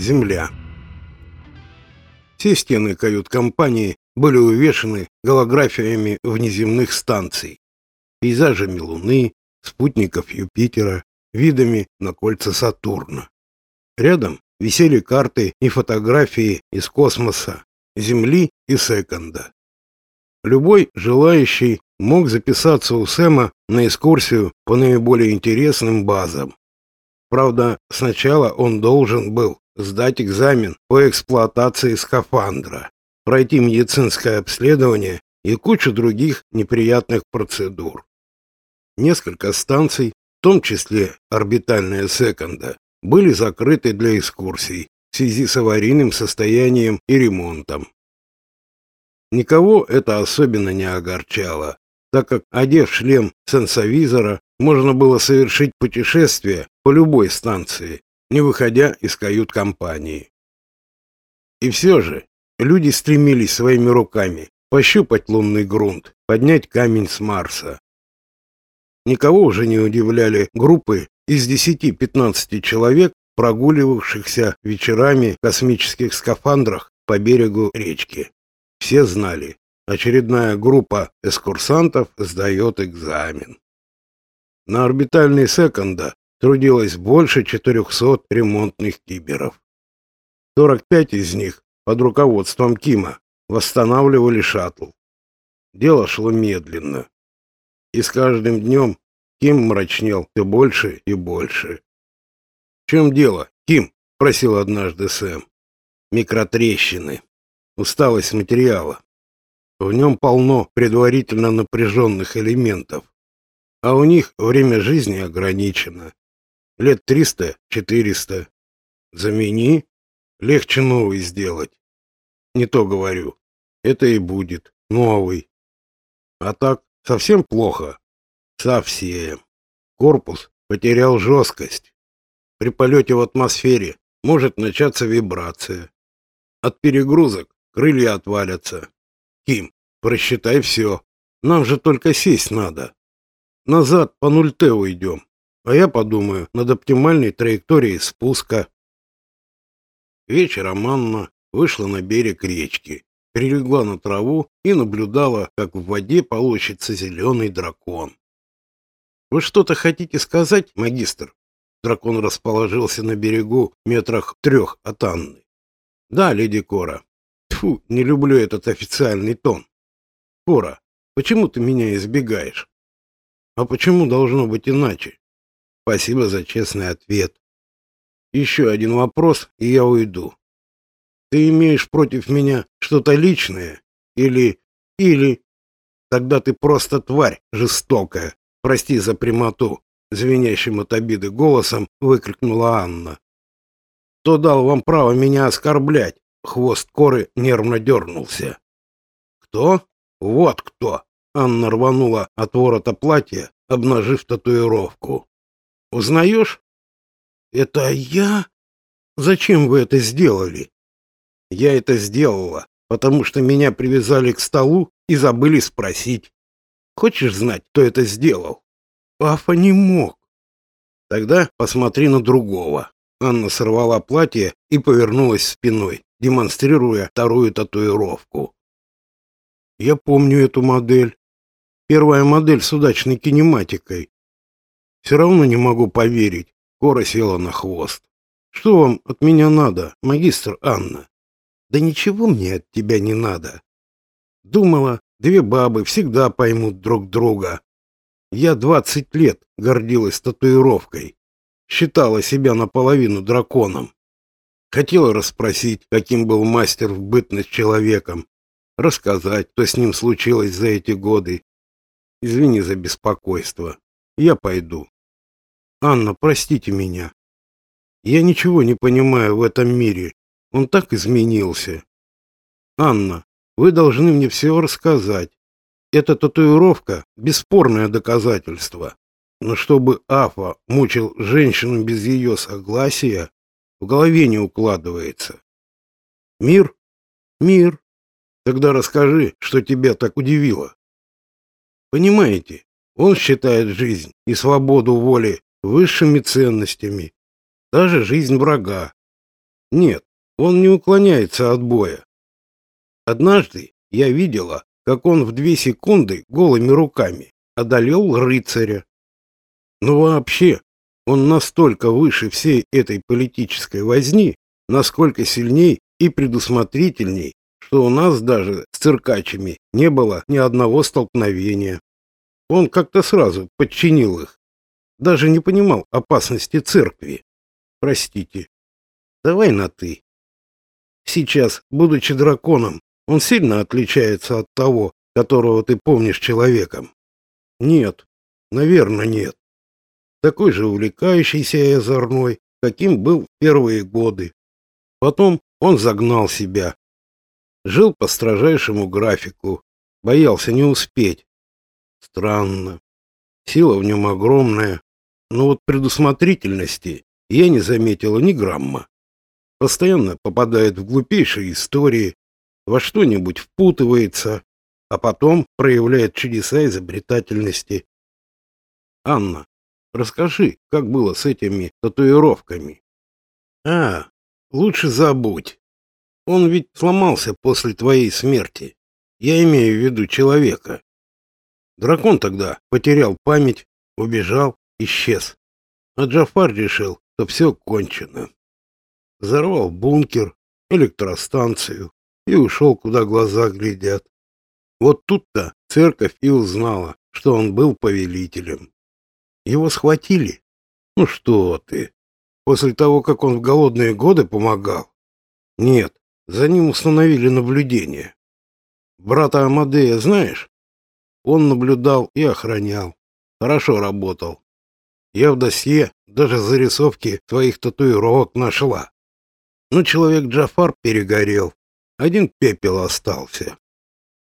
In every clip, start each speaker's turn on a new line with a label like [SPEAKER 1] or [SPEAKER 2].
[SPEAKER 1] Земля. Все стены кают-компании были увешаны голографиями внеземных станций, пейзажами Луны, спутников Юпитера, видами на кольца Сатурна. Рядом висели карты и фотографии из космоса, Земли и Секонда. Любой желающий мог записаться у Сэма на экскурсию по наиболее интересным базам. Правда, сначала он должен был сдать экзамен по эксплуатации скафандра, пройти медицинское обследование и кучу других неприятных процедур. Несколько станций, в том числе орбитальная секонда, были закрыты для экскурсий в связи с аварийным состоянием и ремонтом. Никого это особенно не огорчало, так как, одев шлем сенсовизора, можно было совершить путешествие по любой станции, не выходя из кают-компании. И все же люди стремились своими руками пощупать лунный грунт, поднять камень с Марса. Никого уже не удивляли группы из 10-15 человек, прогуливавшихся вечерами в космических скафандрах по берегу речки. Все знали, очередная группа эскурсантов сдает экзамен. На орбитальной секонда трудилось больше 400 ремонтных киберов. 45 из них под руководством Кима восстанавливали шаттл. Дело шло медленно. И с каждым днем Ким мрачнел все больше и больше. «В чем дело, Ким?» — просил однажды Сэм. «Микротрещины. Усталость материала. В нем полно предварительно напряженных элементов. А у них время жизни ограничено. Лет триста-четыреста. Замени. Легче новый сделать. Не то говорю. Это и будет. Новый. А так совсем плохо. Совсем. Корпус потерял жесткость. При полете в атмосфере может начаться вибрация. От перегрузок крылья отвалятся. Ким, просчитай все. Нам же только сесть надо. Назад по 0Т уйдем. А я подумаю над оптимальной траекторией спуска. Вечером Анна вышла на берег речки, прилегла на траву и наблюдала, как в воде получится зеленый дракон. Вы что-то хотите сказать, магистр? Дракон расположился на берегу метрах трех от Анны. Да, леди Кора. Тьфу, не люблю этот официальный тон. Кора, почему ты меня избегаешь? А почему должно быть иначе? Спасибо за честный ответ. Еще один вопрос, и я уйду. Ты имеешь против меня что-то личное? Или... или... Тогда ты просто тварь жестокая. Прости за прямоту, звенящим от обиды голосом выкрикнула Анна. Кто дал вам право меня оскорблять? Хвост коры нервно дернулся. Кто? Вот кто. Анна рванула от ворота платья, обнажив татуировку. Узнаешь? Это я? Зачем вы это сделали? Я это сделала, потому что меня привязали к столу и забыли спросить. Хочешь знать, кто это сделал? Папа не мог. Тогда посмотри на другого. Анна сорвала платье и повернулась спиной, демонстрируя вторую татуировку. Я помню эту модель. Первая модель с удачной кинематикой. Все равно не могу поверить. Кора села на хвост. Что вам от меня надо, магистр Анна? Да ничего мне от тебя не надо. Думала, Две бабы всегда поймут друг друга. Я двадцать лет гордилась татуировкой. Считала себя наполовину драконом. Хотела расспросить, каким был мастер в бытность человеком. Рассказать, что с ним случилось за эти годы. Извини за беспокойство. Я пойду. Анна, простите меня. Я ничего не понимаю в этом мире. Он так изменился. Анна, вы должны мне все рассказать. Эта татуировка — бесспорное доказательство. Но чтобы Афа мучил женщину без ее согласия, в голове не укладывается. Мир? Мир. Тогда расскажи, что тебя так удивило. Понимаете, он считает жизнь и свободу воли высшими ценностями, даже жизнь врага. Нет, он не уклоняется от боя. Однажды я видела, как он в две секунды голыми руками одолел рыцаря. Но вообще, он настолько выше всей этой политической возни, насколько сильней и предусмотрительней, что у нас даже с циркачами не было ни одного столкновения. Он как-то сразу подчинил их. Даже не понимал опасности церкви. Простите. Давай на «ты». Сейчас, будучи драконом, он сильно отличается от того, которого ты помнишь человеком. Нет, наверное, нет. Такой же увлекающийся и озорной, каким был в первые годы. Потом он загнал себя. Жил по строжайшему графику, боялся не успеть. Странно. Сила в нем огромная, но вот предусмотрительности я не заметила ни грамма. Постоянно попадает в глупейшие истории, во что-нибудь впутывается, а потом проявляет чудеса изобретательности. Анна, расскажи, как было с этими татуировками? А, Лучше забудь. Он ведь сломался после твоей смерти. Я имею в виду человека. Дракон тогда потерял память, убежал, исчез. А Джафар решил, что все кончено. Взорвал бункер, электростанцию и ушел, куда глаза глядят. Вот тут-то церковь и узнала, что он был повелителем. Его схватили. Ну что ты, После того, как он в голодные годы помогал? Нет, за ним установили наблюдение. Брата Амадея знаешь? Он наблюдал и охранял. Хорошо работал. Я в досье даже зарисовки твоих татуировок нашла. Но человек Джафар перегорел. Один пепел остался.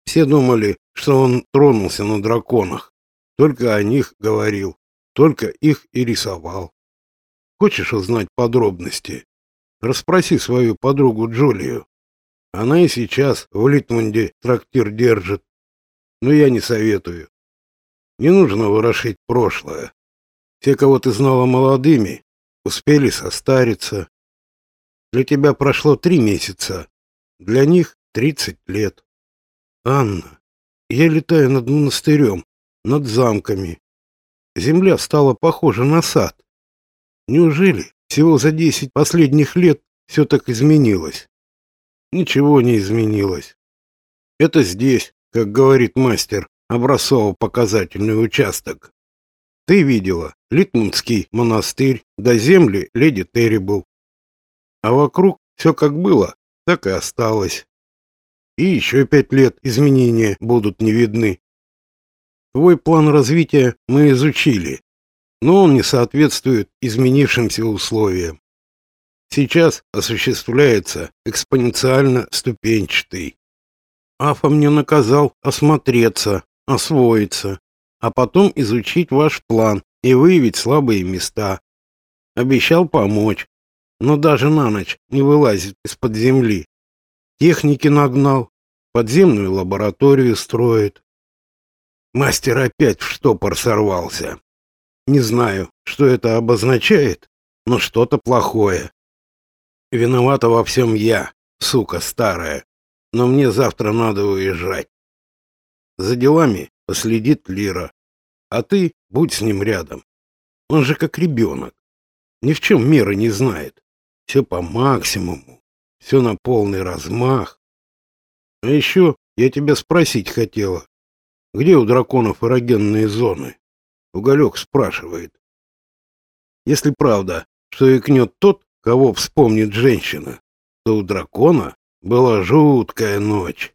[SPEAKER 1] Все думали, что он тронулся на драконах. Только о них говорил. Только их и рисовал. Хочешь узнать подробности? Расспроси свою подругу Джулию. Она и сейчас в Литмунде трактир держит. Но я не советую. Не нужно ворошить прошлое. Все, кого ты знала молодыми, успели состариться. Для тебя прошло три месяца, для них тридцать лет. Анна, я летаю над монастырем, над замками. Земля стала похожа на сад. Неужели всего за десять последних лет все так изменилось? Ничего не изменилось. Это здесь, как говорит мастер, образцово-показательный участок. Ты видела Литмунский монастырь до земли леди Террибл. А вокруг все как было, так и осталось. И еще пять лет изменения будут не видны. Твой план развития мы изучили но он не соответствует изменившимся условиям. Сейчас осуществляется экспоненциально ступенчатый. Афа мне наказал осмотреться, освоиться, а потом изучить ваш план и выявить слабые места. Обещал помочь, но даже на ночь не вылазит из-под земли. Техники нагнал, подземную лабораторию строит. Мастер опять в штопор сорвался. Не знаю, что это обозначает, но что-то плохое. Виновата во всем я, сука старая, но мне завтра надо уезжать. За делами последит Лира, а ты будь с ним рядом. Он же как ребенок, ни в чем меры не знает. Все по максимуму, все на полный размах. А еще я тебя спросить хотела, где у драконов эрогенные зоны? Уголек спрашивает. Если правда, что икнет тот, кого вспомнит женщина, то у дракона была жуткая ночь.